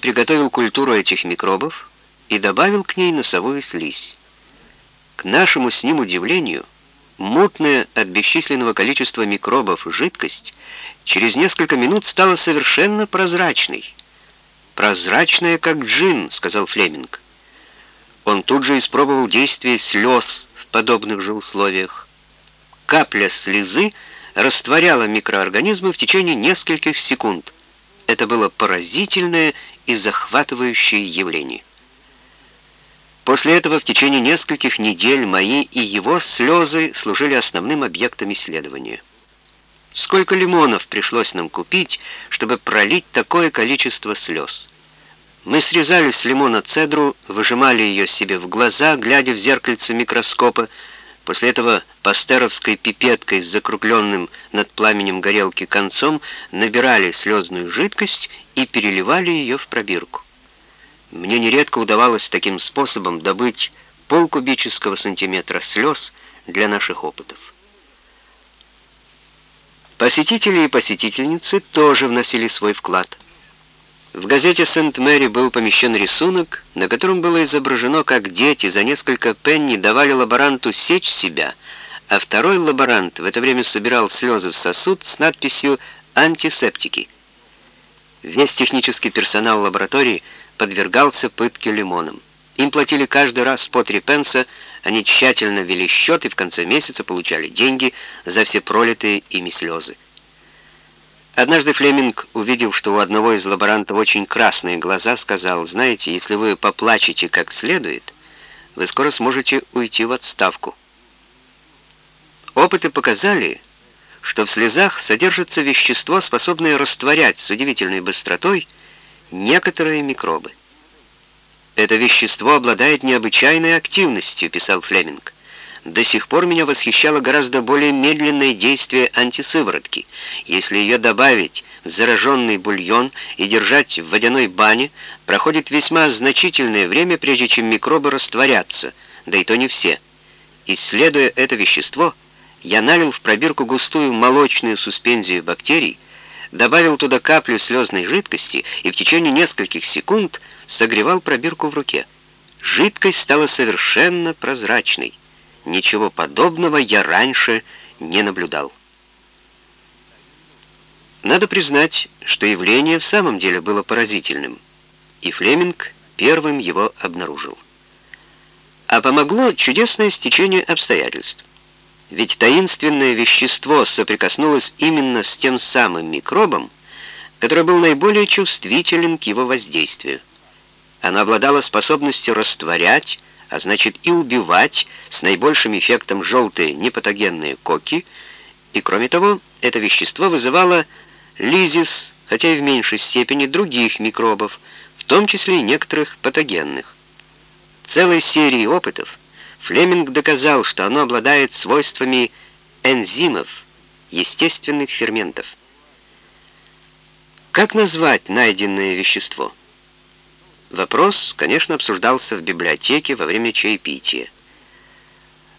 приготовил культуру этих микробов и добавил к ней носовую слизь. К нашему с ним удивлению, мутная от бесчисленного количества микробов жидкость через несколько минут стала совершенно прозрачной. «Прозрачная, как джин», — сказал Флеминг. Он тут же испробовал действие слез в подобных же условиях. Капля слезы растворяла микроорганизмы в течение нескольких секунд. Это было поразительное и захватывающее явление. После этого в течение нескольких недель мои и его слезы служили основным объектом исследования. Сколько лимонов пришлось нам купить, чтобы пролить такое количество слез? Мы срезали с лимона цедру, выжимали ее себе в глаза, глядя в зеркальце микроскопа, После этого пастеровской пипеткой с закругленным над пламенем горелки концом набирали слезную жидкость и переливали ее в пробирку. Мне нередко удавалось таким способом добыть полкубического сантиметра слез для наших опытов. Посетители и посетительницы тоже вносили свой вклад – в газете «Сент-Мэри» был помещен рисунок, на котором было изображено, как дети за несколько пенни давали лаборанту сечь себя, а второй лаборант в это время собирал слезы в сосуд с надписью «Антисептики». Весь технический персонал лаборатории подвергался пытке лимоном. Им платили каждый раз по три пенса, они тщательно вели счет и в конце месяца получали деньги за все пролитые ими слезы. Однажды Флеминг, увидев, что у одного из лаборантов очень красные глаза, сказал, «Знаете, если вы поплачете как следует, вы скоро сможете уйти в отставку». Опыты показали, что в слезах содержится вещество, способное растворять с удивительной быстротой некоторые микробы. «Это вещество обладает необычайной активностью», — писал Флеминг. До сих пор меня восхищало гораздо более медленное действие антисыворотки. Если ее добавить в зараженный бульон и держать в водяной бане, проходит весьма значительное время, прежде чем микробы растворятся, да и то не все. Исследуя это вещество, я налил в пробирку густую молочную суспензию бактерий, добавил туда каплю слезной жидкости и в течение нескольких секунд согревал пробирку в руке. Жидкость стала совершенно прозрачной. Ничего подобного я раньше не наблюдал. Надо признать, что явление в самом деле было поразительным, и Флеминг первым его обнаружил. А помогло чудесное стечение обстоятельств. Ведь таинственное вещество соприкоснулось именно с тем самым микробом, который был наиболее чувствителен к его воздействию. Оно обладало способностью растворять, а значит и убивать с наибольшим эффектом желтые непатогенные коки, и кроме того, это вещество вызывало лизис, хотя и в меньшей степени других микробов, в том числе и некоторых патогенных. Целой серии опытов Флеминг доказал, что оно обладает свойствами энзимов, естественных ферментов. Как назвать найденное вещество? Вопрос, конечно, обсуждался в библиотеке во время чаепития.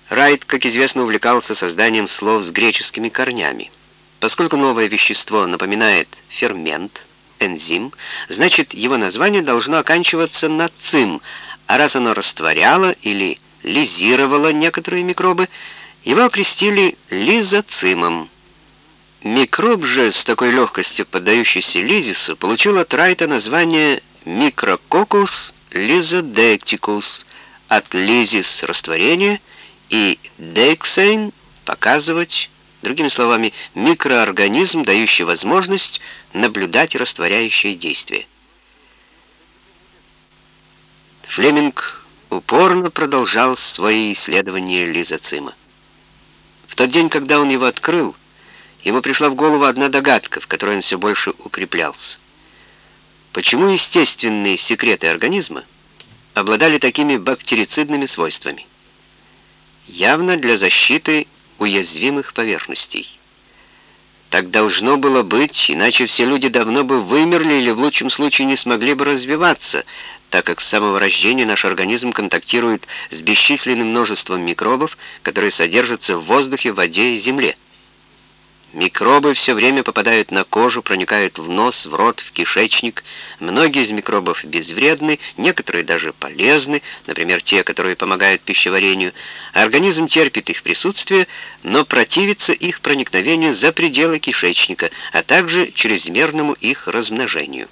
Райт, как известно, увлекался созданием слов с греческими корнями. Поскольку новое вещество напоминает фермент, энзим, значит, его название должно оканчиваться на «цим», а раз оно растворяло или лизировало некоторые микробы, его окрестили лизоцимом. Микроб же, с такой легкостью поддающийся лизису, получил от Райта название Микрококус лизодектикус от лизис растворения и дексейн показывать, другими словами, микроорганизм, дающий возможность наблюдать растворяющее действие. Флеминг упорно продолжал свои исследования лизоцима. В тот день, когда он его открыл, ему пришла в голову одна догадка, в которой он все больше укреплялся. Почему естественные секреты организма обладали такими бактерицидными свойствами? Явно для защиты уязвимых поверхностей. Так должно было быть, иначе все люди давно бы вымерли или в лучшем случае не смогли бы развиваться, так как с самого рождения наш организм контактирует с бесчисленным множеством микробов, которые содержатся в воздухе, воде и земле. Микробы все время попадают на кожу, проникают в нос, в рот, в кишечник. Многие из микробов безвредны, некоторые даже полезны, например, те, которые помогают пищеварению. Организм терпит их присутствие, но противится их проникновению за пределы кишечника, а также чрезмерному их размножению.